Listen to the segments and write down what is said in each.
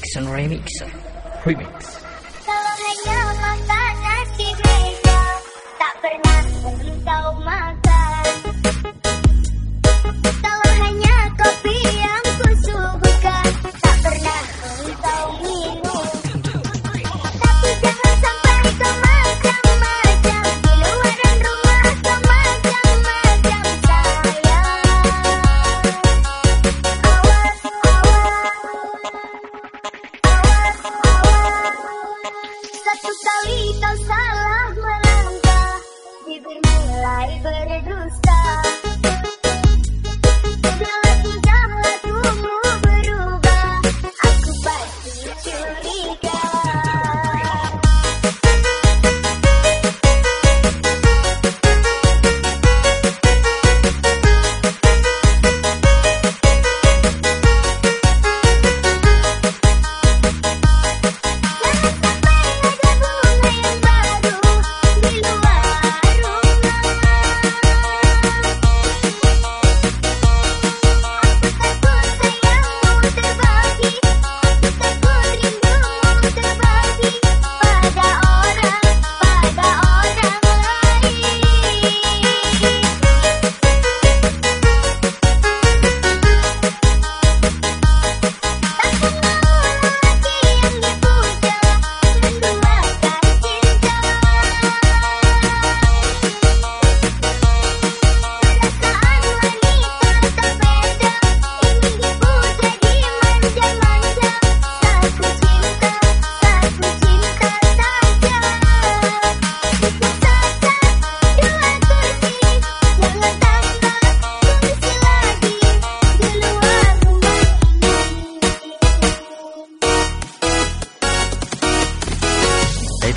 Mix and Remixer. Remix. Kalau. satu kali kau salah melangkah. Bibir mulai berdusta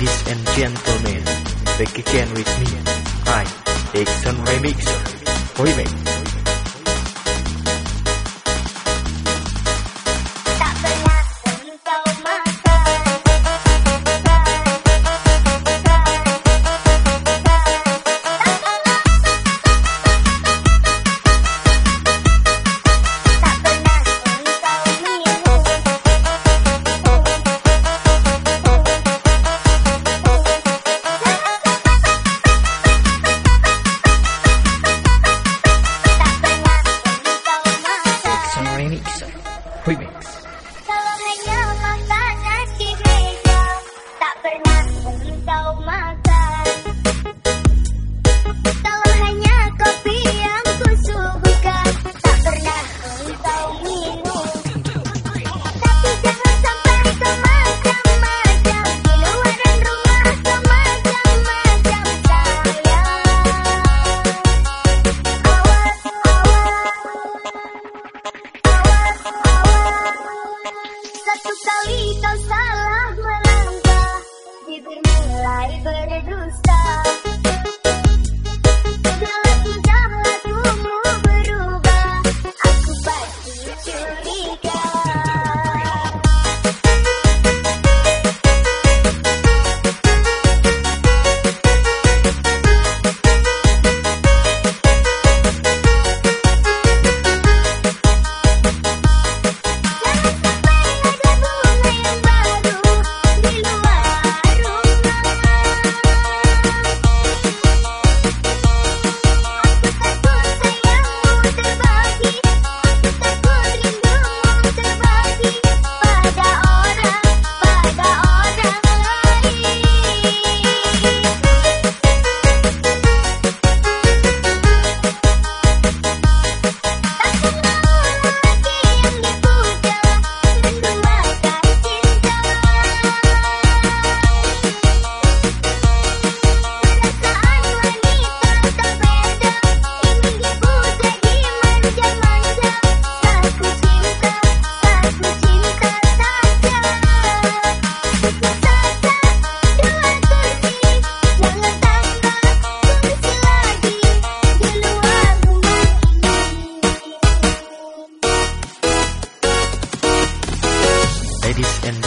Ladies and gentlemen, back again with me. I, Dixon Remixer. Remix. so much. give me life, but it don't stop.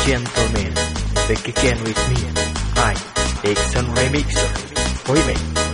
gentlemen, back again with me. I, Exxon Remixer. Remake.